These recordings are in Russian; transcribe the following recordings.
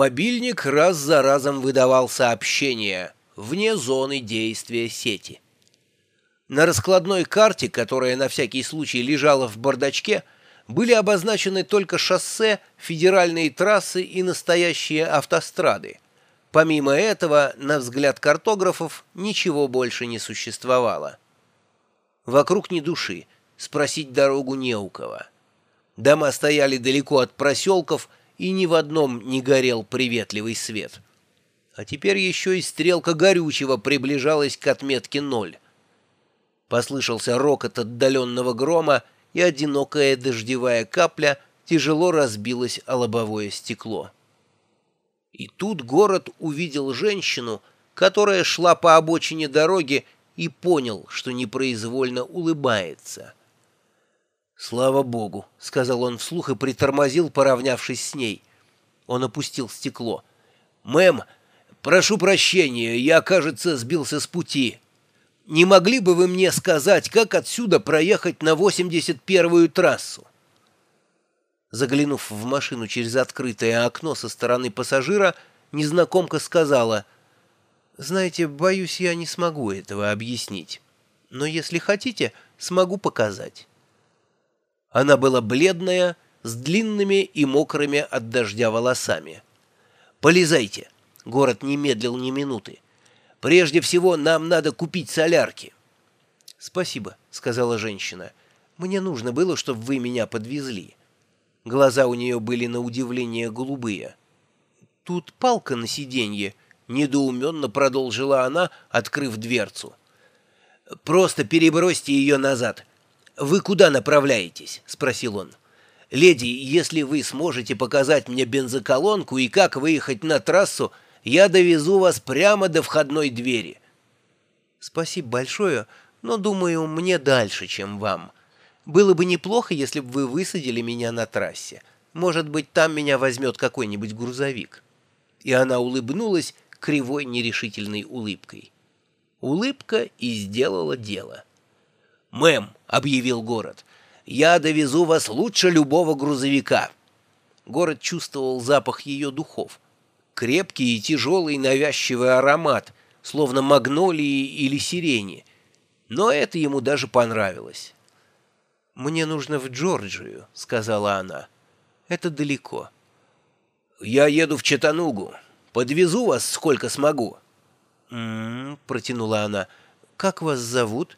Мобильник раз за разом выдавал сообщения вне зоны действия сети. На раскладной карте, которая на всякий случай лежала в бардачке, были обозначены только шоссе, федеральные трассы и настоящие автострады. Помимо этого, на взгляд картографов, ничего больше не существовало. Вокруг ни души, спросить дорогу не у кого. Дома стояли далеко от проселков, и ни в одном не горел приветливый свет. А теперь еще и стрелка горючего приближалась к отметке ноль. Послышался рокот отдаленного грома, и одинокая дождевая капля тяжело разбилась о лобовое стекло. И тут город увидел женщину, которая шла по обочине дороги и понял, что непроизвольно улыбается. «Слава Богу!» — сказал он вслух и притормозил, поравнявшись с ней. Он опустил стекло. «Мэм, прошу прощения, я, кажется, сбился с пути. Не могли бы вы мне сказать, как отсюда проехать на 81-ю трассу?» Заглянув в машину через открытое окно со стороны пассажира, незнакомка сказала, «Знаете, боюсь, я не смогу этого объяснить. Но если хотите, смогу показать». Она была бледная, с длинными и мокрыми от дождя волосами. «Полезайте!» — город не медлил ни минуты. «Прежде всего нам надо купить солярки». «Спасибо», — сказала женщина. «Мне нужно было, чтобы вы меня подвезли». Глаза у нее были на удивление голубые. «Тут палка на сиденье», — недоуменно продолжила она, открыв дверцу. «Просто перебросьте ее назад», «Вы куда направляетесь?» — спросил он. «Леди, если вы сможете показать мне бензоколонку и как выехать на трассу, я довезу вас прямо до входной двери». «Спасибо большое, но, думаю, мне дальше, чем вам. Было бы неплохо, если бы вы высадили меня на трассе. Может быть, там меня возьмет какой-нибудь грузовик». И она улыбнулась кривой нерешительной улыбкой. Улыбка и сделала дело. «Мэм», — объявил город, — «я довезу вас лучше любого грузовика». Город чувствовал запах ее духов. Крепкий и тяжелый навязчивый аромат, словно магнолии или сирени. Но это ему даже понравилось. «Мне нужно в Джорджию», — сказала она. «Это далеко». «Я еду в Чатанугу. Подвезу вас сколько смогу». «М-м-м», протянула она. «Как вас зовут?»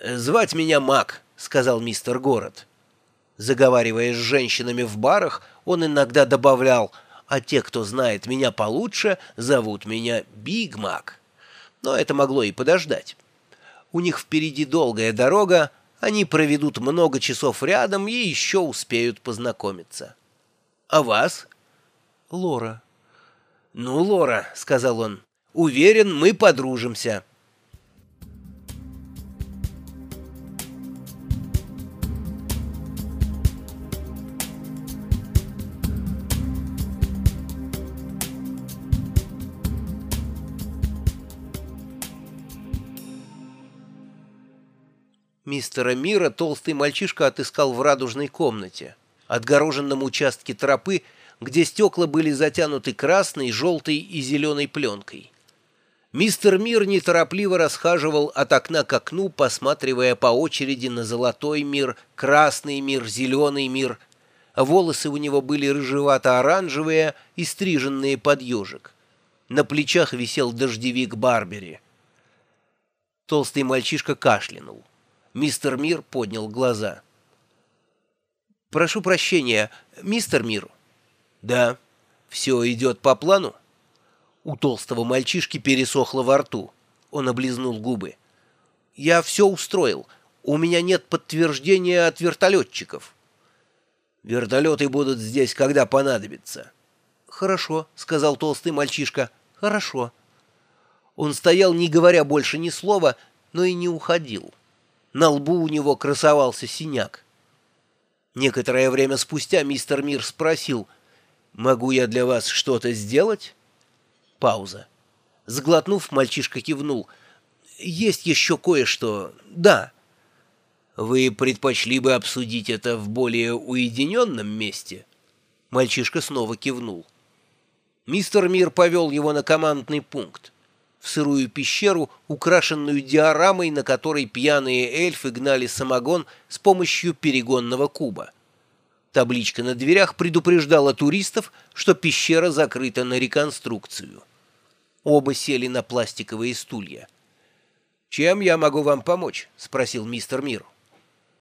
«Звать меня Мак», — сказал мистер Город. Заговаривая с женщинами в барах, он иногда добавлял «А те, кто знает меня получше, зовут меня Биг Мак». Но это могло и подождать. У них впереди долгая дорога, они проведут много часов рядом и еще успеют познакомиться. «А вас?» «Лора». «Ну, Лора», — сказал он, — «уверен, мы подружимся». Мистера Мира толстый мальчишка отыскал в радужной комнате, отгороженном участке тропы, где стекла были затянуты красной, желтой и зеленой пленкой. Мистер Мир неторопливо расхаживал от окна к окну, посматривая по очереди на золотой мир, красный мир, зеленый мир. Волосы у него были рыжевато-оранжевые и стриженные под ежик. На плечах висел дождевик Барбери. Толстый мальчишка кашлянул. Мистер Мир поднял глаза. «Прошу прощения, мистер Мир?» «Да. Все идет по плану?» У толстого мальчишки пересохло во рту. Он облизнул губы. «Я все устроил. У меня нет подтверждения от вертолетчиков». «Вертолеты будут здесь, когда понадобится». «Хорошо», — сказал толстый мальчишка. «Хорошо». Он стоял, не говоря больше ни слова, но и не уходил. На лбу у него красовался синяк. Некоторое время спустя мистер Мир спросил, «Могу я для вас что-то сделать?» Пауза. Сглотнув, мальчишка кивнул. «Есть еще кое-что. Да». «Вы предпочли бы обсудить это в более уединенном месте?» Мальчишка снова кивнул. Мистер Мир повел его на командный пункт, в сырую пещеру, украшенную диорамой, на которой пьяные эльфы гнали самогон с помощью перегонного куба. Табличка на дверях предупреждала туристов, что пещера закрыта на реконструкцию. Оба сели на пластиковые стулья. «Чем я могу вам помочь?» — спросил мистер Мир.